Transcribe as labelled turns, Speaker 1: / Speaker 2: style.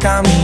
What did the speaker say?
Speaker 1: camino.